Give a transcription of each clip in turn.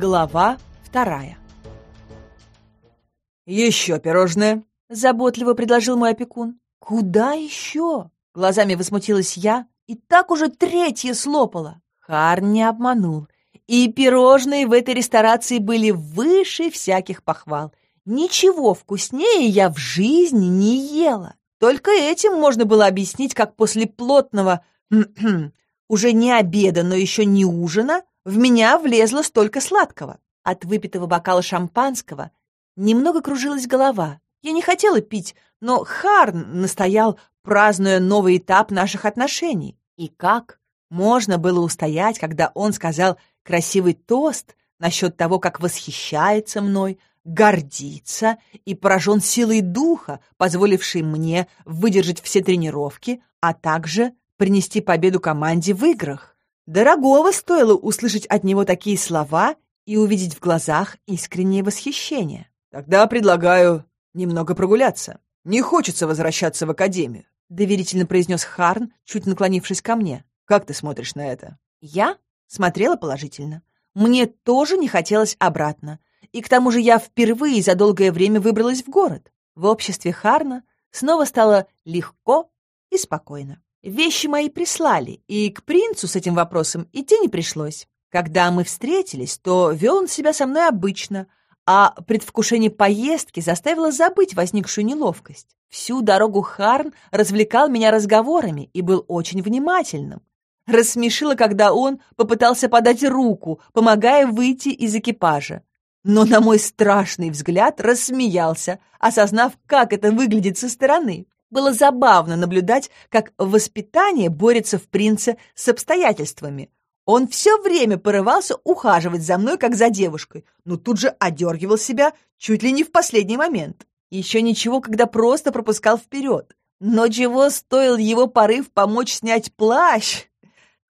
Глава вторая. «Еще пирожное!» — заботливо предложил мой опекун. «Куда еще?» — глазами возмутилась я и так уже третье слопала. Харн не обманул. И пирожные в этой ресторации были выше всяких похвал. Ничего вкуснее я в жизни не ела. Только этим можно было объяснить, как после плотного, уже не обеда, но еще не ужина, в меня влезло столько сладкого. От выпитого бокала шампанского немного кружилась голова. Я не хотела пить, но Харн настоял, празднуя новый этап наших отношений. И как можно было устоять, когда он сказал красивый тост насчет того, как восхищается мной, гордится и поражен силой духа, позволившей мне выдержать все тренировки, а также принести победу команде в играх. Дорогого стоило услышать от него такие слова и увидеть в глазах искреннее восхищение. «Тогда предлагаю немного прогуляться. Не хочется возвращаться в академию», — доверительно произнес Харн, чуть наклонившись ко мне. «Как ты смотришь на это?» Я смотрела положительно. Мне тоже не хотелось обратно. И к тому же я впервые за долгое время выбралась в город. В обществе Харна снова стало легко и спокойно. Вещи мои прислали, и к принцу с этим вопросом идти не пришлось. Когда мы встретились, то вел он себя со мной обычно, а предвкушение поездки заставило забыть возникшую неловкость. Всю дорогу Харн развлекал меня разговорами и был очень внимательным. Рассмешило, когда он попытался подать руку, помогая выйти из экипажа. Но на мой страшный взгляд рассмеялся, осознав, как это выглядит со стороны. Было забавно наблюдать, как воспитание борется в принце с обстоятельствами. Он все время порывался ухаживать за мной, как за девушкой, но тут же одергивал себя чуть ли не в последний момент. Еще ничего, когда просто пропускал вперед. Но чего стоил его порыв помочь снять плащ?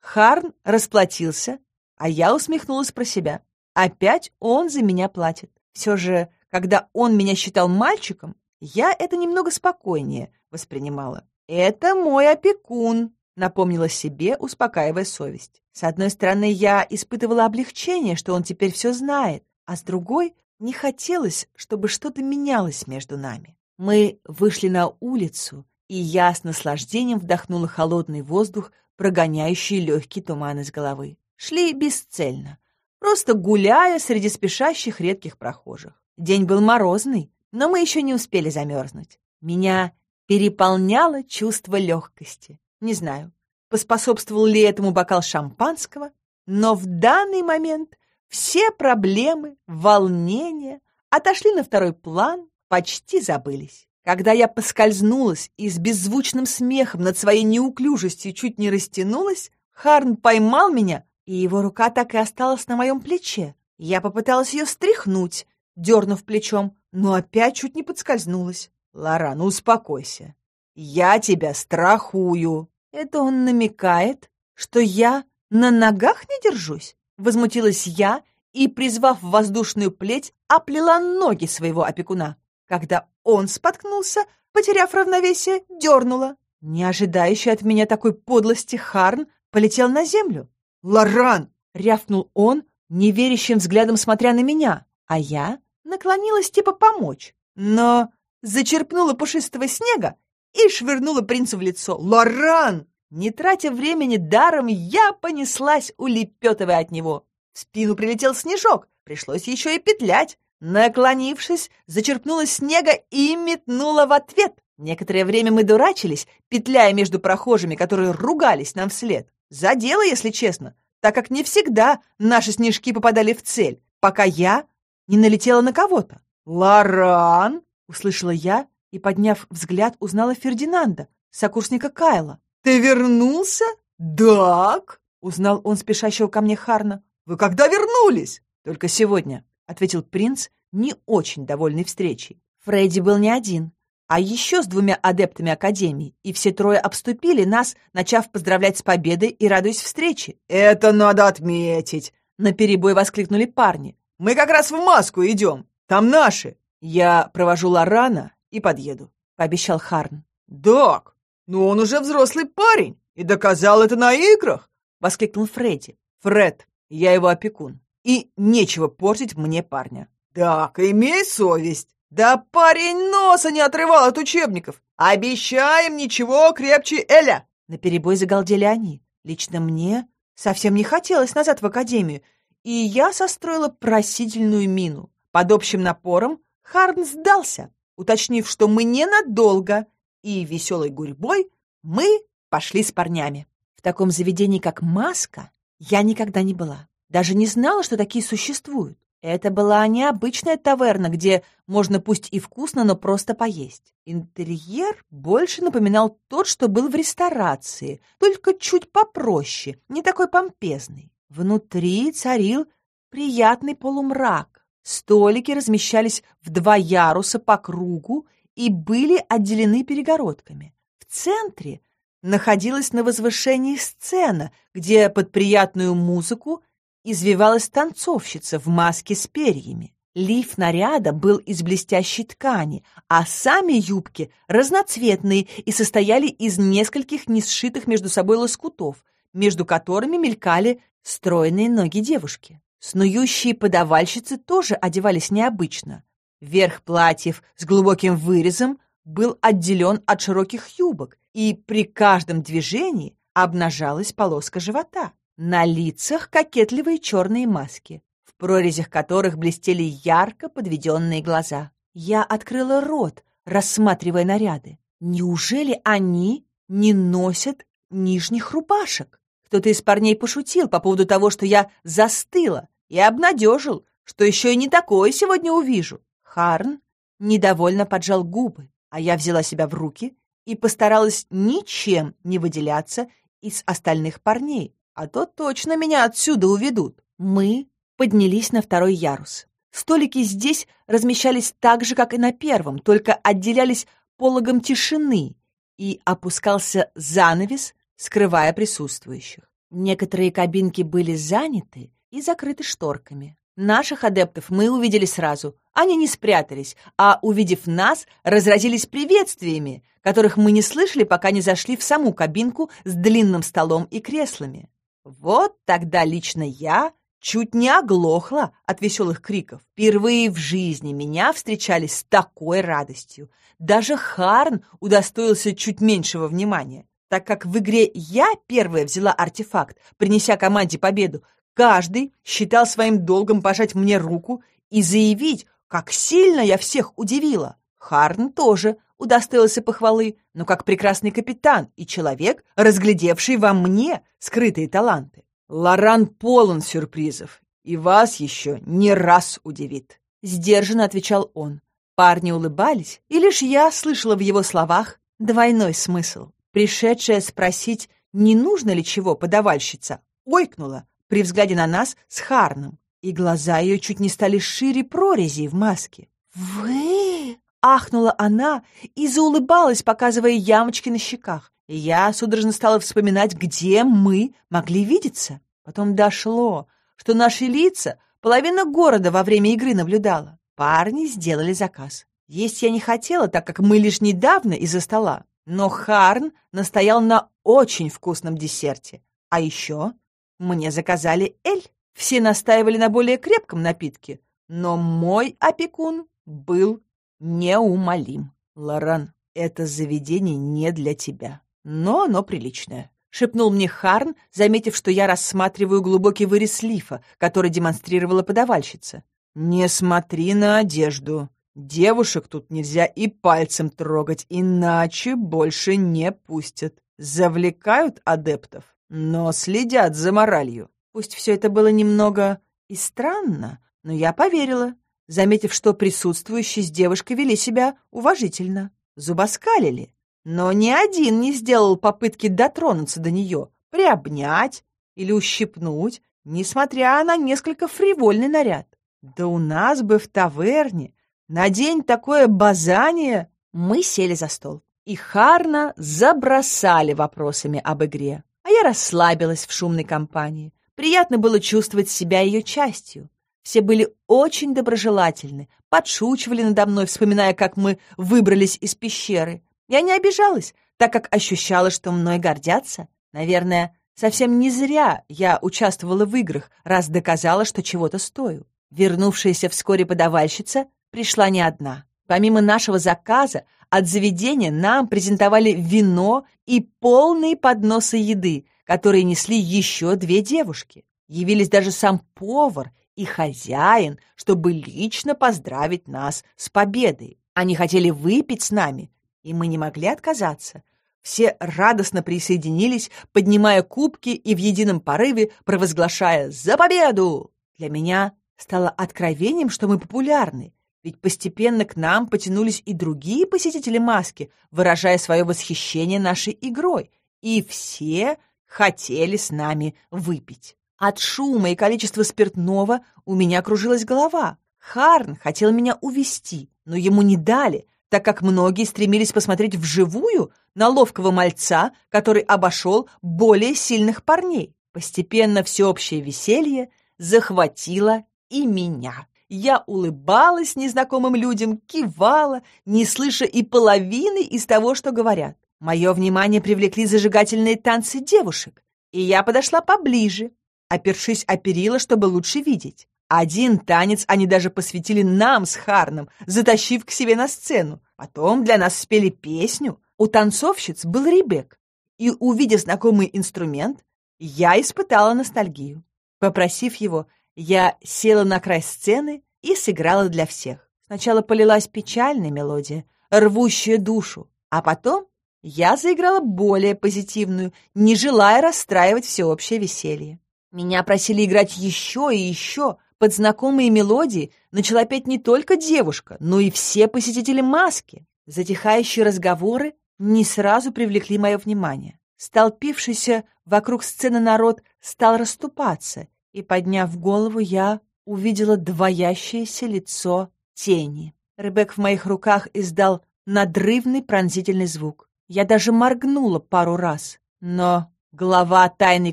Харн расплатился, а я усмехнулась про себя. Опять он за меня платит. Все же, когда он меня считал мальчиком, я это немного спокойнее воспринимала. «Это мой опекун», — напомнила себе, успокаивая совесть. С одной стороны, я испытывала облегчение, что он теперь все знает, а с другой — не хотелось, чтобы что-то менялось между нами. Мы вышли на улицу, и я с наслаждением вдохнула холодный воздух, прогоняющий легкий туман из головы. Шли бесцельно, просто гуляя среди спешащих редких прохожих. День был морозный, но мы еще не успели замерзнуть. Меня переполняло чувство легкости. Не знаю, поспособствовал ли этому бокал шампанского, но в данный момент все проблемы, волнения отошли на второй план, почти забылись. Когда я поскользнулась и с беззвучным смехом над своей неуклюжестью чуть не растянулась, Харн поймал меня, и его рука так и осталась на моем плече. Я попыталась ее стряхнуть, дернув плечом, но опять чуть не подскользнулась. «Лара, ну успокойся. Я тебя страхую». «Это он намекает, что я на ногах не держусь?» Возмутилась я и, призвав воздушную плеть, оплела ноги своего опекуна. Когда он споткнулся, потеряв равновесие, дернула. Не ожидающий от меня такой подлости Харн полетел на землю. «Лоран!» — рявкнул он, неверящим взглядом смотря на меня, а я наклонилась типа помочь. Но зачерпнула пушистого снега и швырнула принцу в лицо. «Лоран!» Не тратя времени даром, я понеслась, улепетывая от него. В спину прилетел снежок, пришлось еще и петлять. Наклонившись, зачерпнула снега и метнула в ответ. Некоторое время мы дурачились, петляя между прохожими, которые ругались нам вслед. Задело, если честно, так как не всегда наши снежки попадали в цель, пока я не налетела на кого-то. «Лоран!» Услышала я и, подняв взгляд, узнала Фердинанда, сокурсника Кайла. «Ты вернулся? Дак?» — узнал он спешащего ко мне Харна. «Вы когда вернулись?» «Только сегодня», — ответил принц, не очень довольный встречей. Фредди был не один, а еще с двумя адептами Академии, и все трое обступили нас, начав поздравлять с победой и радуясь встрече. «Это надо отметить!» — наперебой воскликнули парни. «Мы как раз в маску идем! Там наши!» «Я провожу Лорана и подъеду», — пообещал Харн. «Док, ну он уже взрослый парень и доказал это на играх!» — воскликнул Фредди. «Фред, я его опекун. и нечего портить мне парня. Так, имей совесть. Да парень носа не отрывал от учебников. Обещаем ничего крепче Эля. На перебой загалдели они. Лично мне совсем не хотелось назад в академию, и я состроила просительную мину. Под общим напором Харн сдался, уточнив, что мы ненадолго, и веселой гурьбой мы пошли с парнями. В таком заведении, как «Маска», я никогда не была. Даже не знала, что такие существуют. Это была необычная таверна, где можно пусть и вкусно, но просто поесть. Интерьер больше напоминал тот, что был в ресторации, только чуть попроще, не такой помпезный. Внутри царил приятный полумрак. Столики размещались в два яруса по кругу и были отделены перегородками. В центре находилась на возвышении сцена, где под приятную музыку извивалась танцовщица в маске с перьями. Лиф наряда был из блестящей ткани, а сами юбки разноцветные и состояли из нескольких не сшитых между собой лоскутов, между которыми мелькали стройные ноги девушки. Снующие подавальщицы тоже одевались необычно. Верх платьев с глубоким вырезом был отделен от широких юбок, и при каждом движении обнажалась полоска живота. На лицах кокетливые черные маски, в прорезях которых блестели ярко подведенные глаза. Я открыла рот, рассматривая наряды. Неужели они не носят нижних рубашек? Кто-то из парней пошутил по поводу того, что я застыла, и обнадежил, что еще и не такое сегодня увижу. Харн недовольно поджал губы, а я взяла себя в руки и постаралась ничем не выделяться из остальных парней, а то точно меня отсюда уведут. Мы поднялись на второй ярус. Столики здесь размещались так же, как и на первом, только отделялись пологом тишины, и опускался занавес, скрывая присутствующих. Некоторые кабинки были заняты и закрыты шторками. Наших адептов мы увидели сразу. Они не спрятались, а, увидев нас, разразились приветствиями, которых мы не слышали, пока не зашли в саму кабинку с длинным столом и креслами. Вот тогда лично я чуть не оглохла от веселых криков. Впервые в жизни меня встречали с такой радостью. Даже Харн удостоился чуть меньшего внимания. Так как в игре я первая взяла артефакт, принеся команде победу, каждый считал своим долгом пожать мне руку и заявить, как сильно я всех удивила. Харн тоже удостоился похвалы, но как прекрасный капитан и человек, разглядевший во мне скрытые таланты. Лоран полон сюрпризов, и вас еще не раз удивит. Сдержанно отвечал он. Парни улыбались, и лишь я слышала в его словах двойной смысл. Пришедшая спросить, не нужно ли чего подавальщица, ойкнула при взгляде на нас с Харном, и глаза ее чуть не стали шире прорезей в маске. «Вы?» Ахнула она и заулыбалась, показывая ямочки на щеках. Я судорожно стала вспоминать, где мы могли видеться. Потом дошло, что наши лица половина города во время игры наблюдала. Парни сделали заказ. Есть я не хотела, так как мы лишь недавно из-за стола. Но Харн настоял на очень вкусном десерте. А еще мне заказали эль. Все настаивали на более крепком напитке, но мой опекун был неумолим. Лоран, это заведение не для тебя, но оно приличное. Шепнул мне Харн, заметив, что я рассматриваю глубокий вырез лифа, который демонстрировала подавальщица. «Не смотри на одежду. Девушек тут нельзя и пальцем трогать, иначе больше не пустят. Завлекают адептов, но следят за моралью». Пусть все это было немного и странно, но я поверила заметив, что присутствующие с девушкой вели себя уважительно, зубоскалили. Но ни один не сделал попытки дотронуться до нее, приобнять или ущипнуть, несмотря на несколько фривольный наряд. Да у нас бы в таверне на день такое базание. Мы сели за стол, и Харна забросали вопросами об игре. А я расслабилась в шумной компании. Приятно было чувствовать себя ее частью. Все были очень доброжелательны, подшучивали надо мной, вспоминая, как мы выбрались из пещеры. Я не обижалась, так как ощущала, что мной гордятся. Наверное, Совсем не зря я участвовала в играх, раз доказала, что чего-то стою. Вернувшаяся вскоре подавальщица пришла не одна. Помимо нашего заказа, от заведения нам презентовали вино и полные подносы еды, которые несли еще две девушки. Явились даже сам повар и хозяин, чтобы лично поздравить нас с победой. Они хотели выпить с нами, и мы не могли отказаться. Все радостно присоединились, поднимая кубки и в едином порыве провозглашая «За победу!». Для меня стало откровением, что мы популярны, ведь постепенно к нам потянулись и другие посетители маски, выражая свое восхищение нашей игрой, и все хотели с нами выпить. От шума и количества спиртного у меня кружилась голова. Харн хотел меня увести, но ему не дали, так как многие стремились посмотреть вживую на ловкого мальца, который обошел более сильных парней. Постепенно всеобщее веселье захватило и меня. Я улыбалась незнакомым людям, кивала, не слыша и половины из того, что говорят. Мое внимание привлекли зажигательные танцы девушек, и я подошла поближе, опершись о перила, чтобы лучше видеть. Один танец они даже посвятили нам с Харном, затащив к себе на сцену. Потом для нас спели песню. У танцовщиц был Ребек. И, увидев знакомый инструмент, я испытала ностальгию. Попросив его, я села на край сцены и сыграла для всех. Сначала полилась печальная мелодия, рвущая душу, а потом я заиграла более позитивную, не желая расстраивать всеобщее веселье. Меня просили играть еще и еще. Под знакомые мелодии начала петь не только девушка, но и все посетители маски. Затихающие разговоры не сразу привлекли мое внимание. Столпившийся вокруг сцены народ стал расступаться, и, подняв голову, я увидела двоящееся лицо тени. Ребек в моих руках издал надрывный пронзительный звук. Я даже моргнула пару раз, но глава тайной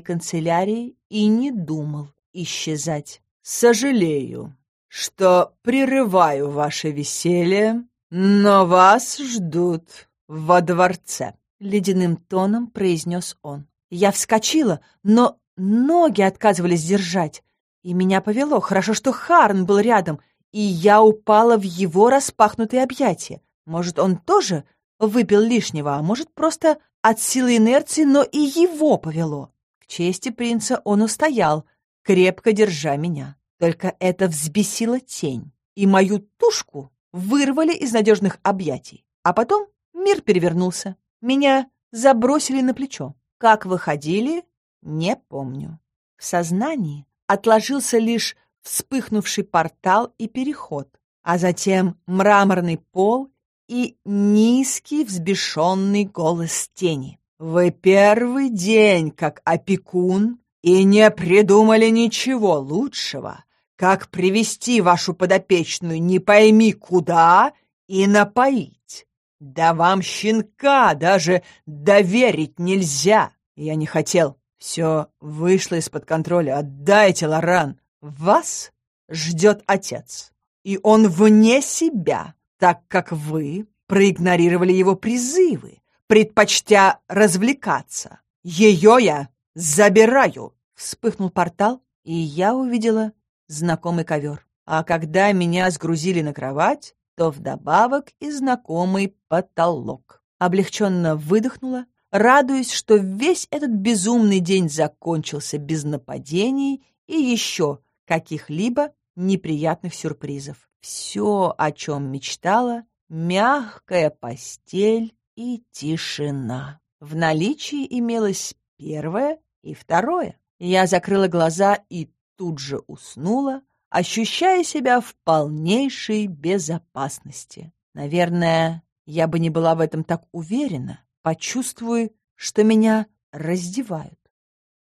канцелярии и не думал исчезать. «Сожалею, что прерываю ваше веселье, но вас ждут во дворце», — ледяным тоном произнес он. Я вскочила, но ноги отказывались держать, и меня повело. Хорошо, что Харн был рядом, и я упала в его распахнутые объятия. Может, он тоже выпил лишнего, а может, просто от силы инерции, но и его повело. К чести принца он устоял, крепко держа меня. Только это взбесило тень, и мою тушку вырвали из надежных объятий. А потом мир перевернулся. Меня забросили на плечо. Как выходили, не помню. В сознании отложился лишь вспыхнувший портал и переход, а затем мраморный пол и низкий взбешенный голос тени. «Вы первый день как опекун и не придумали ничего лучшего, как привести вашу подопечную не пойми куда и напоить. Да вам щенка даже доверить нельзя. Я не хотел. Все вышло из-под контроля. Отдайте, Лоран. Вас ждет отец. И он вне себя, так как вы проигнорировали его призывы, предпочтя развлекаться. Ее я забираю. Вспыхнул портал, и я увидела знакомый ковер. А когда меня сгрузили на кровать, то вдобавок и знакомый потолок. Облегченно выдохнула радуясь, что весь этот безумный день закончился без нападений и еще каких-либо неприятных сюрпризов. Все, о чем мечтала, мягкая постель и тишина. В наличии имелось первое и второе. Я закрыла глаза и тут же уснула, ощущая себя в полнейшей безопасности. Наверное, я бы не была в этом так уверена, почувствую, что меня раздевают.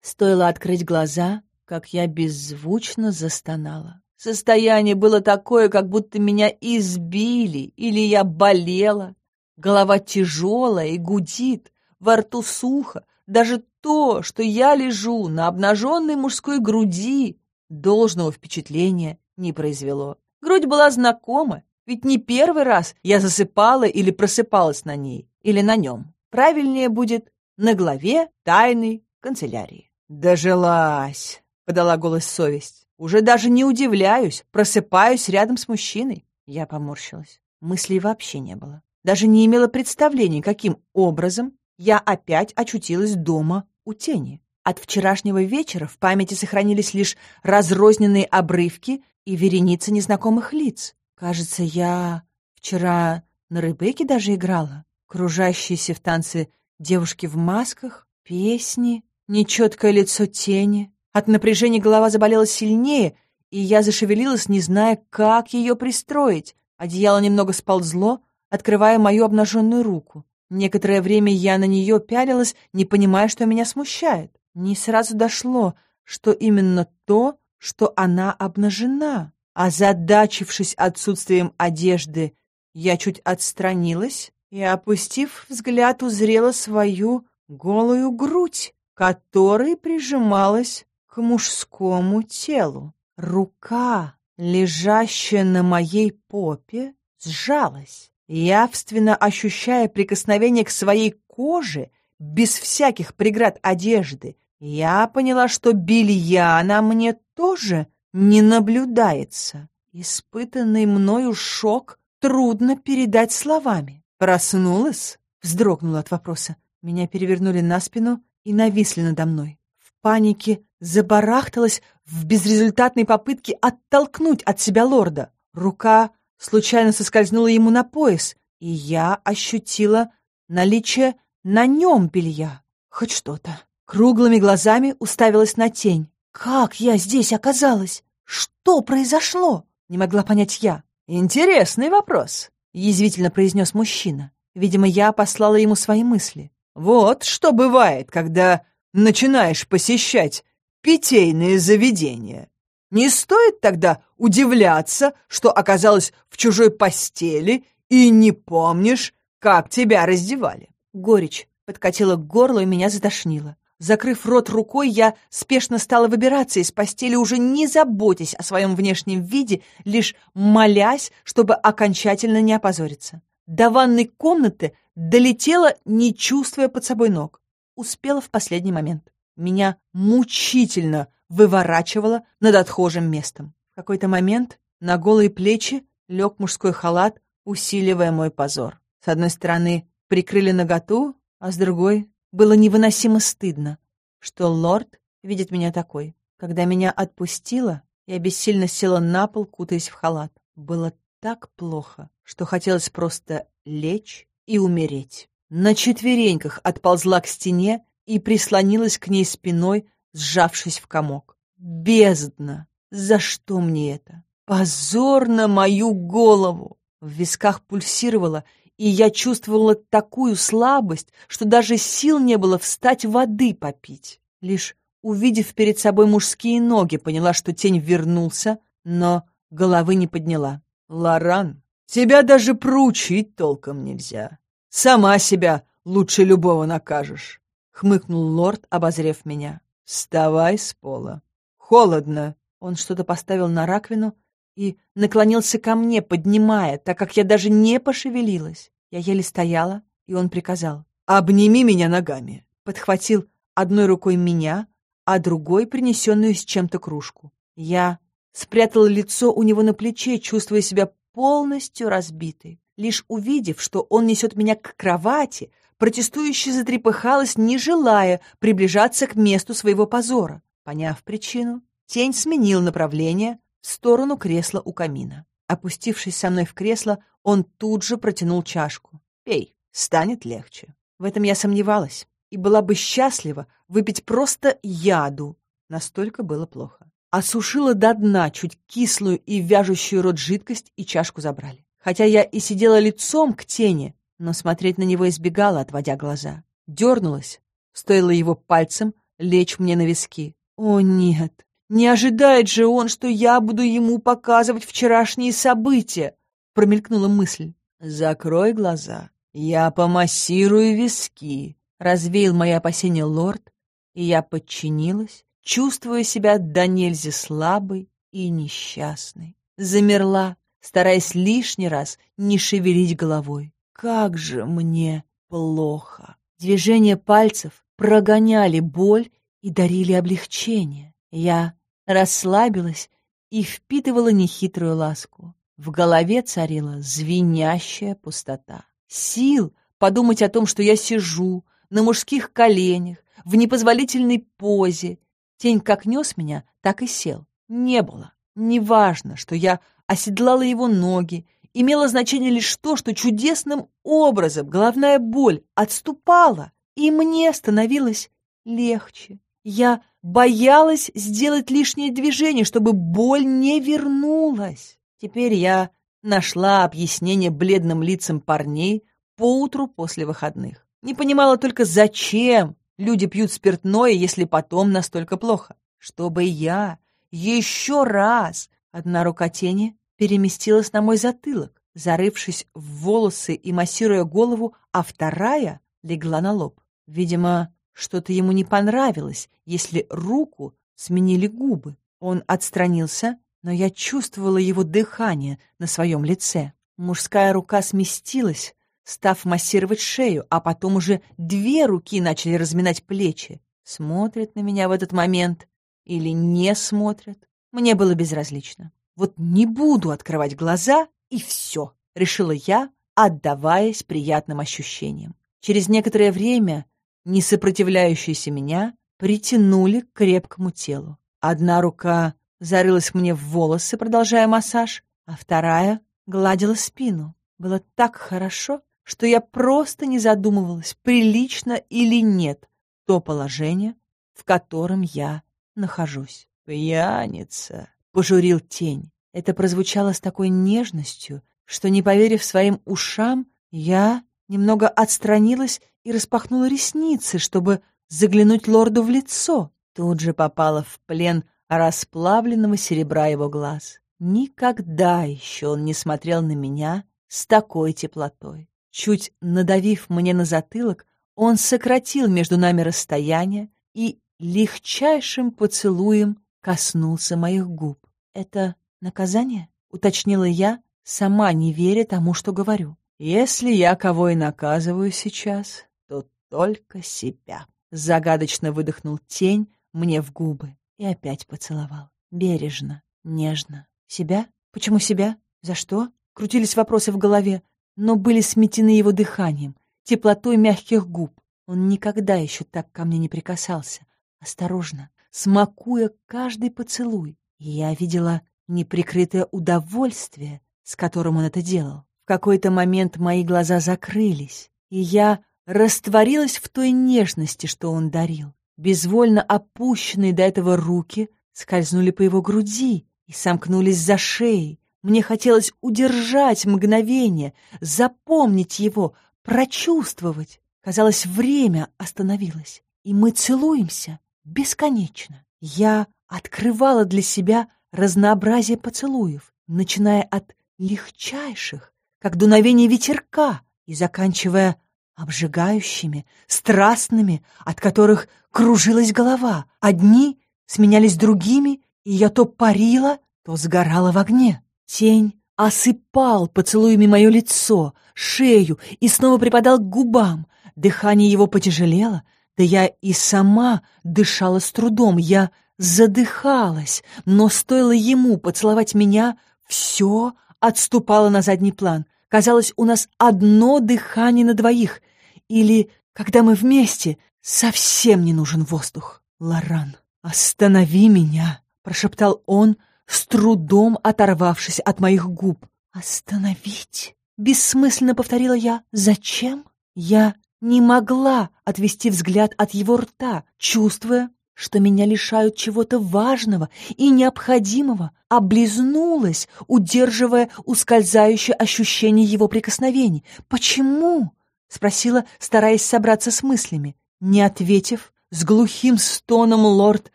Стоило открыть глаза, как я беззвучно застонала. Состояние было такое, как будто меня избили или я болела. Голова тяжелая и гудит, во рту сухо. Даже то, что я лежу на обнаженной мужской груди, должного впечатления не произвело. Грудь была знакома, ведь не первый раз я засыпала или просыпалась на ней, или на нем. Правильнее будет на главе тайной канцелярии. «Дожилась!» — подала голос совесть. «Уже даже не удивляюсь, просыпаюсь рядом с мужчиной». Я поморщилась. Мыслей вообще не было. Даже не имела представления, каким образом я опять очутилась дома у тени. От вчерашнего вечера в памяти сохранились лишь разрозненные обрывки и вереница незнакомых лиц. Кажется, я вчера на Рыбеке даже играла. Кружащиеся в танце девушки в масках, песни, нечеткое лицо тени. От напряжения голова заболела сильнее, и я зашевелилась, не зная, как ее пристроить. Одеяло немного сползло, открывая мою обнаженную руку. Некоторое время я на нее пялилась, не понимая, что меня смущает. Не сразу дошло, что именно то, что она обнажена. Озадачившись отсутствием одежды, я чуть отстранилась и, опустив взгляд, узрела свою голую грудь, которой прижималась к мужскому телу. Рука, лежащая на моей попе, сжалась, явственно ощущая прикосновение к своей коже без всяких преград одежды. Я поняла, что белья на мне тоже не наблюдается. Испытанный мною шок трудно передать словами. Проснулась? Вздрогнула от вопроса. Меня перевернули на спину и нависли надо мной. В панике забарахталась в безрезультатной попытке оттолкнуть от себя лорда. Рука случайно соскользнула ему на пояс, и я ощутила наличие на нем белья. Хоть что-то. Круглыми глазами уставилась на тень. «Как я здесь оказалась? Что произошло?» Не могла понять я. «Интересный вопрос», — язвительно произнес мужчина. Видимо, я послала ему свои мысли. «Вот что бывает, когда начинаешь посещать питейные заведения. Не стоит тогда удивляться, что оказалась в чужой постели и не помнишь, как тебя раздевали». Горечь подкатила к горлу и меня затошнило. Закрыв рот рукой, я спешно стала выбираться из постели, уже не заботясь о своем внешнем виде, лишь молясь, чтобы окончательно не опозориться. До ванной комнаты долетела, не чувствуя под собой ног. Успела в последний момент. Меня мучительно выворачивало над отхожим местом. В какой-то момент на голые плечи лег мужской халат, усиливая мой позор. С одной стороны прикрыли наготу, а с другой было невыносимо стыдно, что лорд видит меня такой. Когда меня отпустило, я бессильно села на пол, кутаясь в халат. Было так плохо, что хотелось просто лечь и умереть. На четвереньках отползла к стене и прислонилась к ней спиной, сжавшись в комок. Бездна! За что мне это? Позор на мою голову! В висках пульсировало, и я чувствовала такую слабость, что даже сил не было встать воды попить. Лишь увидев перед собой мужские ноги, поняла, что тень вернулся, но головы не подняла. «Лоран, тебя даже проучить толком нельзя. Сама себя лучше любого накажешь», — хмыкнул лорд, обозрев меня. «Вставай с пола. Холодно». Он что-то поставил на раковину, и наклонился ко мне, поднимая, так как я даже не пошевелилась. Я еле стояла, и он приказал. «Обними меня ногами!» Подхватил одной рукой меня, а другой принесенную с чем-то кружку. Я спрятала лицо у него на плече, чувствуя себя полностью разбитой. Лишь увидев, что он несет меня к кровати, протестующе затрепыхалась, не желая приближаться к месту своего позора. Поняв причину, тень сменил направление, в сторону кресла у камина. Опустившись со мной в кресло, он тут же протянул чашку. «Пей, станет легче». В этом я сомневалась и была бы счастлива выпить просто яду. Настолько было плохо. Осушила до дна чуть кислую и вяжущую рот жидкость, и чашку забрали. Хотя я и сидела лицом к тени, но смотреть на него избегала, отводя глаза. Дернулась, стоило его пальцем лечь мне на виски. О, нет! Не ожидает же он, что я буду ему показывать вчерашние события, промелькнула мысль. Закрой глаза, я помассирую виски, развеял мои опасения лорд, и я подчинилась, чувствуя себя до нельзя слабой и несчастной. Замерла, стараясь лишний раз не шевелить головой. Как же мне плохо! Движения пальцев прогоняли боль и дарили облегчение. Я расслабилась и впитывала нехитрую ласку. В голове царила звенящая пустота. Сил подумать о том, что я сижу на мужских коленях, в непозволительной позе. Тень как нес меня, так и сел. Не было. Неважно, что я оседлала его ноги, имело значение лишь то, что чудесным образом головная боль отступала, и мне становилось легче. Я боялась сделать лишнее движение, чтобы боль не вернулась. Теперь я нашла объяснение бледным лицам парней поутру после выходных. Не понимала только, зачем люди пьют спиртное, если потом настолько плохо. Чтобы я еще раз... Одна рука тени переместилась на мой затылок, зарывшись в волосы и массируя голову, а вторая легла на лоб. Видимо, что-то ему не понравилось, если руку сменили губы. Он отстранился, но я чувствовала его дыхание на своем лице. Мужская рука сместилась, став массировать шею, а потом уже две руки начали разминать плечи. Смотрят на меня в этот момент или не смотрят, мне было безразлично. Вот не буду открывать глаза, и все, решила я, отдаваясь приятным ощущениям. Через некоторое время не сопротивляющиеся меня, притянули к крепкому телу. Одна рука зарылась мне в волосы, продолжая массаж, а вторая гладила спину. Было так хорошо, что я просто не задумывалась, прилично или нет то положение, в котором я нахожусь. «Пьяница!» — пожурил тень. Это прозвучало с такой нежностью, что, не поверив своим ушам, я немного отстранилась и распахнула ресницы, чтобы заглянуть лорду в лицо. Тут же попала в плен расплавленного серебра его глаз. Никогда еще он не смотрел на меня с такой теплотой. Чуть надавив мне на затылок, он сократил между нами расстояние и легчайшим поцелуем коснулся моих губ. «Это наказание?» — уточнила я, сама не веря тому, что говорю. «Если я кого и наказываю сейчас, то только себя». Загадочно выдохнул тень мне в губы и опять поцеловал. Бережно, нежно. «Себя? Почему себя? За что?» Крутились вопросы в голове, но были сметены его дыханием, теплотой мягких губ. Он никогда еще так ко мне не прикасался. Осторожно, смакуя каждый поцелуй. Я видела неприкрытое удовольствие, с которым он это делал какой-то момент мои глаза закрылись, и я растворилась в той нежности, что он дарил. Безвольно опущенные до этого руки скользнули по его груди и сомкнулись за шеей. Мне хотелось удержать мгновение, запомнить его, прочувствовать. Казалось, время остановилось, и мы целуемся бесконечно. Я открывала для себя разнообразие поцелуев, начиная от легчайших, как дуновение ветерка, и заканчивая обжигающими, страстными, от которых кружилась голова. Одни сменялись другими, и я то парила, то сгорала в огне. Тень осыпал поцелуями мое лицо, шею и снова припадал к губам. Дыхание его потяжелело, да я и сама дышала с трудом. Я задыхалась, но стоило ему поцеловать меня, все отступала на задний план. Казалось, у нас одно дыхание на двоих. Или, когда мы вместе, совсем не нужен воздух. «Лоран, останови меня!» — прошептал он, с трудом оторвавшись от моих губ. «Остановить?» — бессмысленно повторила я. «Зачем?» Я не могла отвести взгляд от его рта, чувствуя, что меня лишают чего-то важного и необходимого, облизнулась, удерживая ускользающее ощущение его прикосновений. «Почему?» — спросила, стараясь собраться с мыслями. Не ответив, с глухим стоном лорд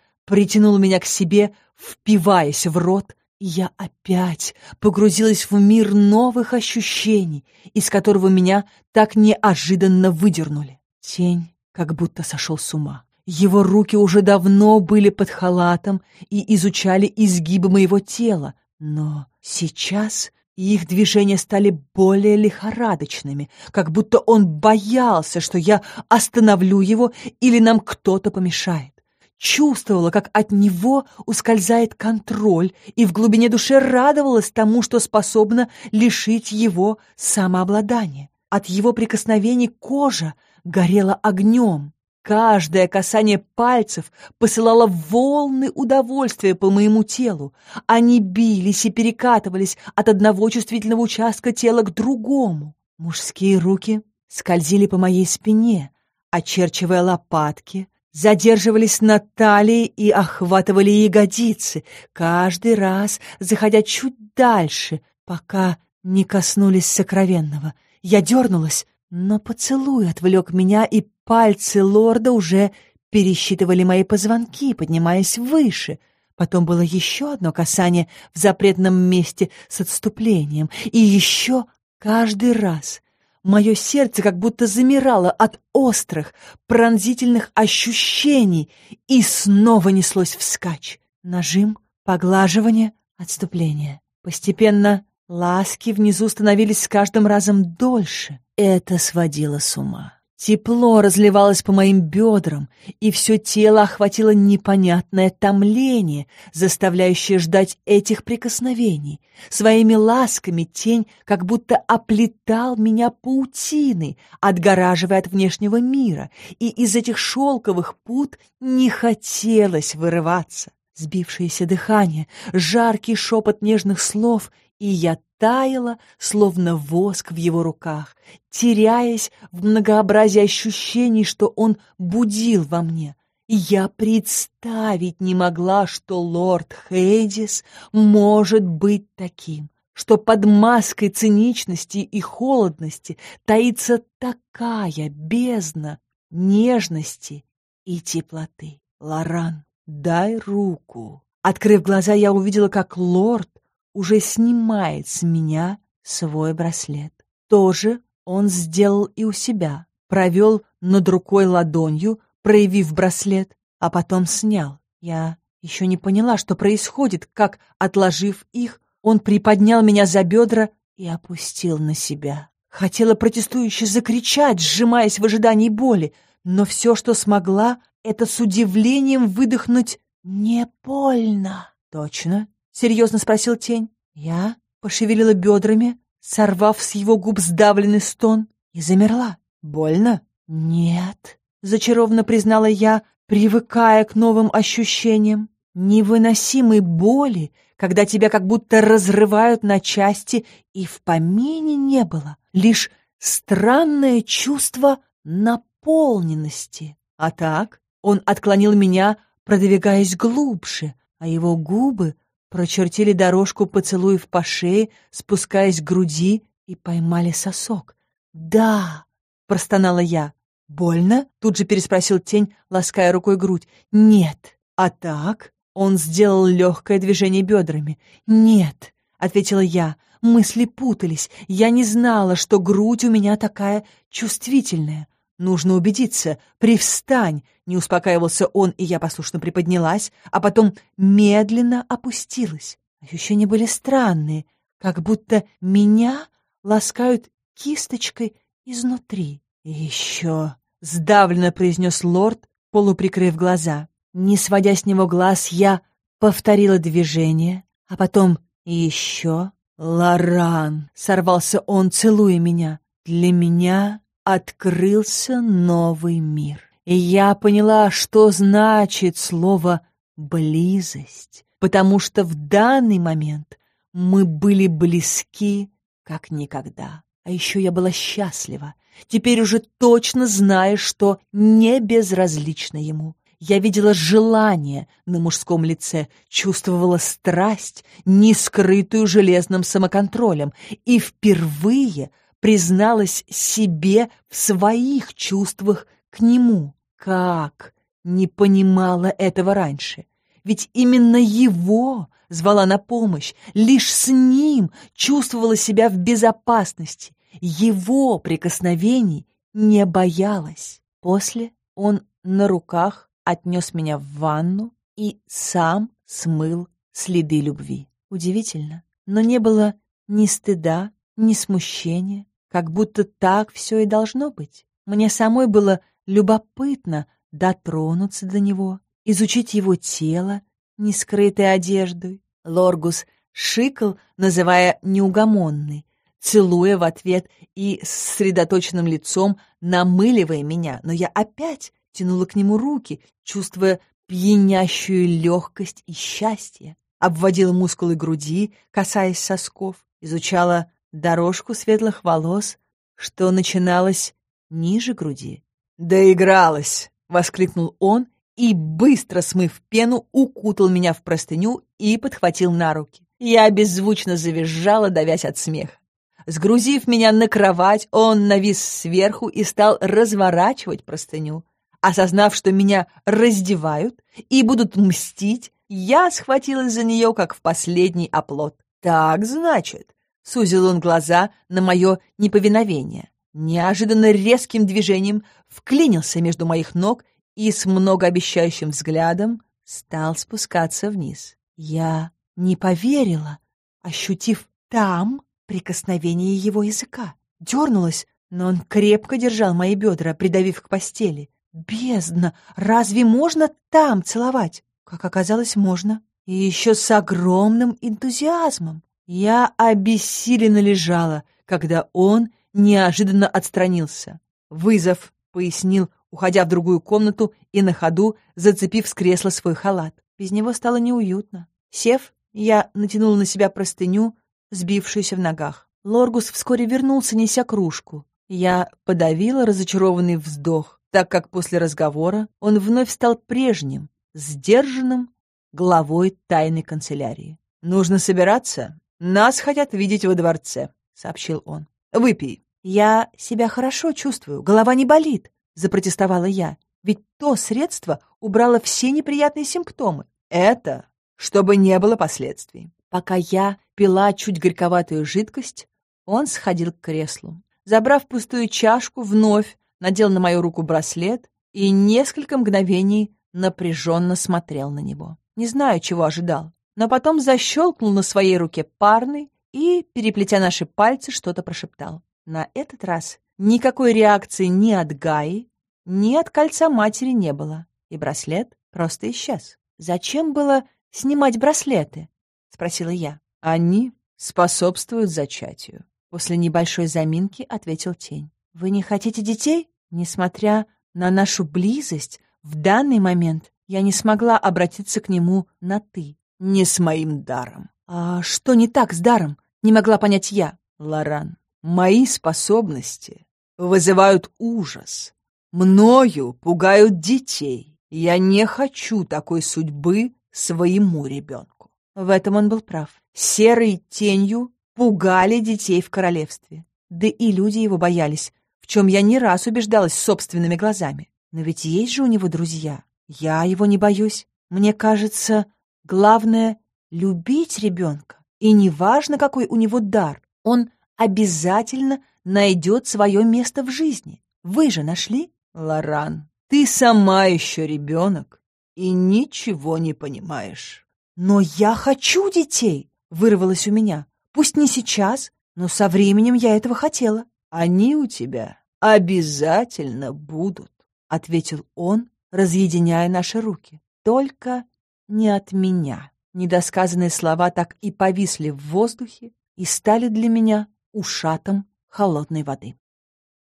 притянул меня к себе, впиваясь в рот, и я опять погрузилась в мир новых ощущений, из которого меня так неожиданно выдернули. Тень как будто сошел с ума. Его руки уже давно были под халатом и изучали изгибы моего тела, но сейчас их движения стали более лихорадочными, как будто он боялся, что я остановлю его или нам кто-то помешает. чувствовала, как от него ускользает контроль, и в глубине души радовалась тому, что способна лишить его самообладания. От его прикосновений кожа горела огнем. Каждое касание пальцев посылало волны удовольствия по моему телу. Они бились и перекатывались от одного чувствительного участка тела к другому. Мужские руки скользили по моей спине, очерчивая лопатки, задерживались на талии и охватывали ягодицы, каждый раз заходя чуть дальше, пока не коснулись сокровенного. Я дернулась, но поцелуй отвлек меня, и пальцы лорда уже пересчитывали мои позвонки, поднимаясь выше. Потом было еще одно касание в запретном месте с отступлением, и еще каждый раз Мое сердце как будто замирало от острых, пронзительных ощущений и снова неслось вскачь. Нажим, поглаживание, отступление. Постепенно ласки внизу становились с каждым разом дольше. Это сводило с ума. Тепло разливалось по моим бедрам, и все тело охватило непонятное томление, заставляющее ждать этих прикосновений. Своими ласками тень как будто оплетал меня паутиной, отгораживая от внешнего мира, и из этих шелковых пут не хотелось вырываться. Сбившееся дыхание, жаркий шепот нежных слов, и я таяла, словно воск в его руках, теряясь в многообразии ощущений, что он будил во мне. Я представить не могла, что лорд Хейдис может быть таким, что под маской циничности и холодности таится такая бездна нежности и теплоты. Лоран, дай руку. Открыв глаза, я увидела, как лорд уже снимает с меня свой браслет. Тоже он сделал и у себя. Провел над рукой ладонью, проявив браслет, а потом снял. Я еще не поняла, что происходит, как, отложив их, он приподнял меня за бедра и опустил на себя. Хотела протестующе закричать, сжимаясь в ожидании боли, но все, что смогла, это с удивлением выдохнуть «не больно». «Точно?» — серьезно спросил тень. Я пошевелила бедрами, сорвав с его губ сдавленный стон, и замерла. «Больно?» «Нет», — зачарованно признала я, привыкая к новым ощущениям. Невыносимой боли, когда тебя как будто разрывают на части, и в помине не было. Лишь странное чувство наполненности. А так он отклонил меня, продвигаясь глубже, а его губы прочертили дорожку поцелуев по шее, спускаясь к груди и поймали сосок. «Да!» — простонала я. «Больно?» — тут же переспросил тень, лаская рукой грудь. «Нет». «А так?» — он сделал легкое движение бедрами. «Нет», — ответила я. Мысли путались. Я не знала, что грудь у меня такая чувствительная. «Нужно убедиться. Привстань!» — не успокаивался он, и я послушно приподнялась, а потом медленно опустилась. Ощущения были странные, как будто меня ласкают кисточкой изнутри. «И еще!» — сдавленно произнес лорд, полуприкрыв глаза. Не сводя с него глаз, я повторила движение, а потом еще. «Лоран!» — сорвался он, целуя меня. «Для меня открылся новый мир. И я поняла, что значит слово «близость», потому что в данный момент мы были близки, как никогда. А еще я была счастлива, теперь уже точно зная, что не безразлично ему. Я видела желание на мужском лице, чувствовала страсть, не скрытую железным самоконтролем, и впервые — призналась себе в своих чувствах к нему. Как? Не понимала этого раньше. Ведь именно его звала на помощь, лишь с ним чувствовала себя в безопасности, его прикосновений не боялась. После он на руках отнес меня в ванну и сам смыл следы любви. Удивительно, но не было ни стыда, ни смущения, как будто так все и должно быть. Мне самой было любопытно дотронуться до него, изучить его тело, не скрытое одеждой. Лоргус шикал, называя неугомонный, целуя в ответ и с сосредоточенным лицом намыливая меня, но я опять тянула к нему руки, чувствуя пьянящую легкость и счастье, обводила мускулы груди, касаясь сосков, изучала дорожку светлых волос, что начиналась ниже груди. «Доигралась!» — воскликнул он и, быстро смыв пену, укутал меня в простыню и подхватил на руки. Я беззвучно завизжала, давясь от смеха. Сгрузив меня на кровать, он навис сверху и стал разворачивать простыню. Осознав, что меня раздевают и будут мстить, я схватилась за нее, как в последний оплот. «Так, значит», — сузил он глаза на мое неповиновение. Неожиданно резким движением вклинился между моих ног и с многообещающим взглядом стал спускаться вниз. Я не поверила, ощутив там прикосновение его языка. Дернулась, но он крепко держал мои бедра, придавив к постели. Бездна! Разве можно там целовать? Как оказалось, можно. И еще с огромным энтузиазмом. Я обессиленно лежала, когда он неожиданно отстранился. «Вызов», — пояснил, уходя в другую комнату и на ходу, зацепив с кресла свой халат. Без него стало неуютно. Сев, я натянула на себя простыню, сбившуюся в ногах. Лоргус вскоре вернулся, неся кружку. Я подавила разочарованный вздох, так как после разговора он вновь стал прежним, сдержанным главой тайной канцелярии. «Нужно собираться. Нас хотят видеть во дворце», — сообщил он. «Выпей». «Я себя хорошо чувствую, голова не болит», — запротестовала я. «Ведь то средство убрало все неприятные симптомы. Это чтобы не было последствий». Пока я пила чуть горьковатую жидкость, он сходил к креслу. Забрав пустую чашку, вновь надел на мою руку браслет и несколько мгновений напряженно смотрел на него. Не знаю, чего ожидал, но потом защелкнул на своей руке парный и, переплетя наши пальцы, что-то прошептал. На этот раз никакой реакции ни от Гаи, ни от кольца матери не было, и браслет просто исчез. Зачем было снимать браслеты? — спросила я. «Они способствуют зачатию», — после небольшой заминки ответил тень. «Вы не хотите детей? Несмотря на нашу близость, в данный момент я не смогла обратиться к нему на «ты». «Не с моим даром». «А что не так с даром?» — не могла понять я. «Лоран, мои способности вызывают ужас. Мною пугают детей. Я не хочу такой судьбы своему ребенку. В этом он был прав. Серой тенью пугали детей в королевстве. Да и люди его боялись, в чем я не раз убеждалась собственными глазами. Но ведь есть же у него друзья. Я его не боюсь. Мне кажется, главное — любить ребенка. И неважно, какой у него дар, он обязательно найдет свое место в жизни. Вы же нашли? Лоран, ты сама еще ребенок и ничего не понимаешь. «Но я хочу детей!» — вырвалось у меня. «Пусть не сейчас, но со временем я этого хотела». «Они у тебя обязательно будут», — ответил он, разъединяя наши руки. «Только не от меня». Недосказанные слова так и повисли в воздухе и стали для меня ушатом холодной воды.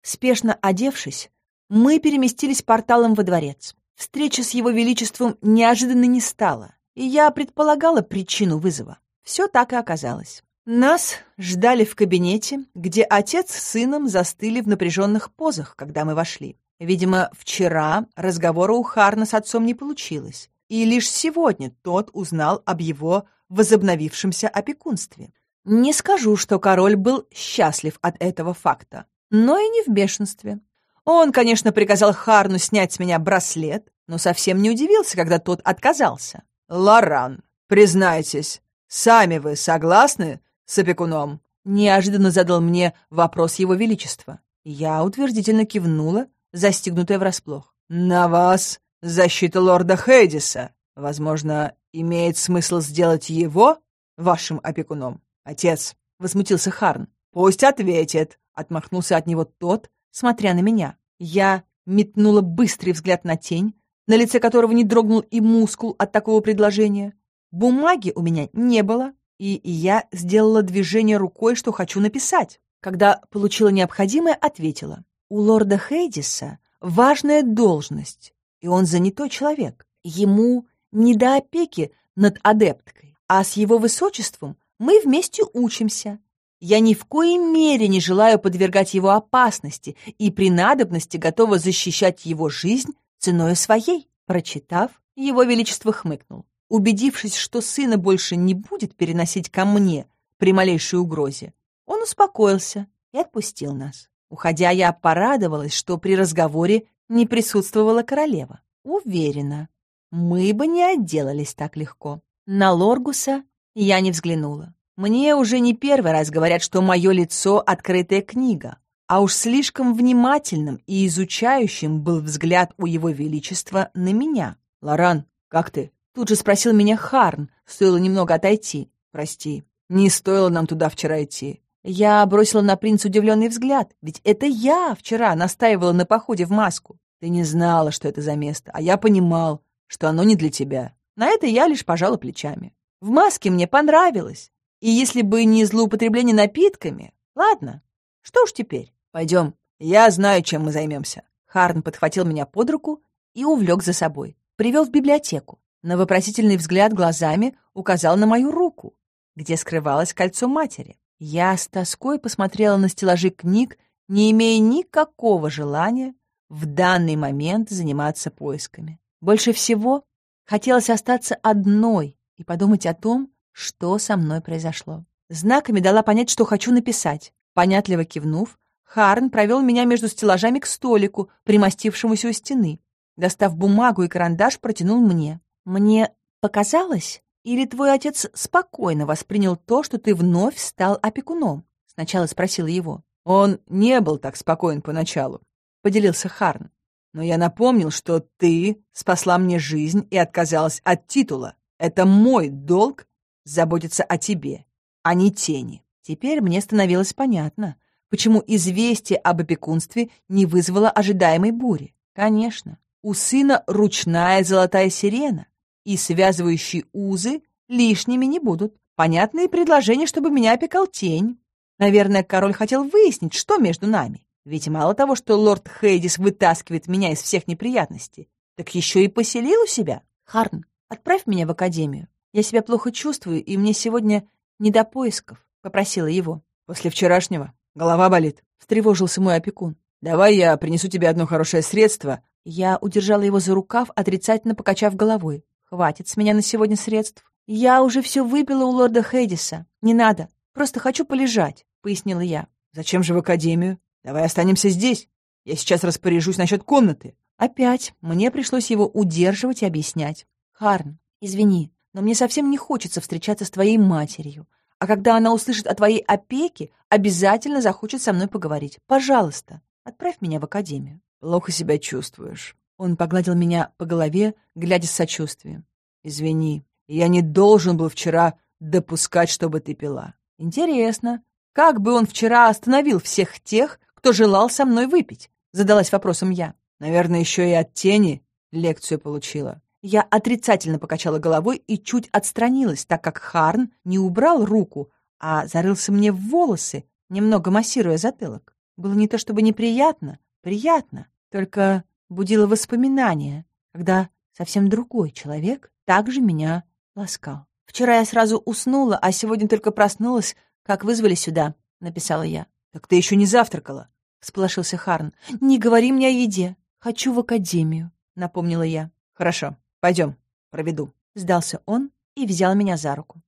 Спешно одевшись, мы переместились порталом во дворец. Встреча с его величеством неожиданно не стала и я предполагала причину вызова. Все так и оказалось. Нас ждали в кабинете, где отец с сыном застыли в напряженных позах, когда мы вошли. Видимо, вчера разговора у Харна с отцом не получилось, и лишь сегодня тот узнал об его возобновившемся опекунстве. Не скажу, что король был счастлив от этого факта, но и не в бешенстве. Он, конечно, приказал Харну снять с меня браслет, но совсем не удивился, когда тот отказался. Лоран, признайтесь, сами вы согласны с опекуном?» Неожиданно задал мне вопрос его величества. Я утвердительно кивнула, застигнутая врасплох. «На вас защита лорда Хейдиса. Возможно, имеет смысл сделать его вашим опекуном?» «Отец», — возмутился Харн. «Пусть ответит», — отмахнулся от него тот, смотря на меня. Я метнула быстрый взгляд на тень, на лице которого не дрогнул и мускул от такого предложения. Бумаги у меня не было, и я сделала движение рукой, что хочу написать. Когда получила необходимое, ответила. У лорда Хейдиса важная должность, и он занятой человек. Ему не до опеки над адепткой, а с его высочеством мы вместе учимся. Я ни в коей мере не желаю подвергать его опасности и при надобности готова защищать его жизнь ценой своей. Прочитав, его величество хмыкнул. Убедившись, что сына больше не будет переносить ко мне при малейшей угрозе, он успокоился и отпустил нас. Уходя, я порадовалась, что при разговоре не присутствовала королева. Уверена, мы бы не отделались так легко. На Лоргуса я не взглянула. Мне уже не первый раз говорят, что мое лицо — открытая книга, а уж слишком внимательным и изучающим был взгляд у его величества на меня. «Лоран, как ты?» Тут же спросил меня Харн, стоило немного отойти. «Прости, не стоило нам туда вчера идти». Я бросила на принца удивленный взгляд, ведь это я вчера настаивала на походе в маску. Ты не знала, что это за место, а я понимал, что оно не для тебя. На это я лишь пожала плечами. В маске мне понравилось, и если бы не злоупотребление напитками... Ладно, что уж теперь. Пойдем, я знаю, чем мы займемся. Харн подхватил меня под руку и увлек за собой. Привел в библиотеку. На вопросительный взгляд глазами указал на мою руку, где скрывалось кольцо матери. Я с тоской посмотрела на стеллажи книг, не имея никакого желания в данный момент заниматься поисками. Больше всего хотелось остаться одной и подумать о том, что со мной произошло. Знаками дала понять, что хочу написать. Понятливо кивнув, Харн провел меня между стеллажами к столику, примостившемуся у стены. Достав бумагу и карандаш, протянул мне. «Мне показалось, или твой отец спокойно воспринял то, что ты вновь стал опекуном?» Сначала спросила его. «Он не был так спокоен поначалу», — поделился Харн. «Но я напомнил, что ты спасла мне жизнь и отказалась от титула. Это мой долг заботиться о тебе, а не тени. Теперь мне становилось понятно, почему известие об опекунстве не вызвало ожидаемой бури. Конечно, у сына ручная золотая сирена, и связывающие узы лишними не будут. Понятные предложения, чтобы меня опекал тень. Наверное, король хотел выяснить, что между нами. Ведь мало того, что лорд Хейдис вытаскивает меня из всех неприятностей, так еще и поселил у себя. Харн, отправь меня в академию. «Я себя плохо чувствую, и мне сегодня не до поисков», — попросила его. «После вчерашнего голова болит», — встревожился мой опекун. «Давай я принесу тебе одно хорошее средство». Я удержала его за рукав, отрицательно покачав головой. «Хватит с меня на сегодня средств. Я уже все выпила у лорда Хейдиса. Не надо. Просто хочу полежать», — пояснила я. «Зачем же в академию? Давай останемся здесь. Я сейчас распоряжусь насчет комнаты». Опять мне пришлось его удерживать и объяснять. «Харн, извини, но мне совсем не хочется встречаться с твоей матерью. А когда она услышит о твоей опеке, обязательно захочет со мной поговорить. Пожалуйста, отправь меня в академию». «Плохо себя чувствуешь». Он погладил меня по голове, глядя с сочувствием. «Извини, я не должен был вчера допускать, чтобы ты пила». «Интересно, как бы он вчера остановил всех тех, кто желал со мной выпить?» Задалась вопросом я. «Наверное, еще и от тени лекцию получила. Я отрицательно покачала головой и чуть отстранилась, так как Харн не убрал руку, а зарылся мне в волосы, немного массируя затылок. Было не то чтобы неприятно, приятно, только будило воспоминания, когда совсем другой человек также меня ласкал. «Вчера я сразу уснула, а сегодня только проснулась, как вызвали сюда», — написала я. «Так ты еще не завтракала?» — всполошился Харн. «Не говори мне о еде. Хочу в академию», — напомнила я. «Хорошо. Пойдем, проведу. Сдался он и взял меня за руку.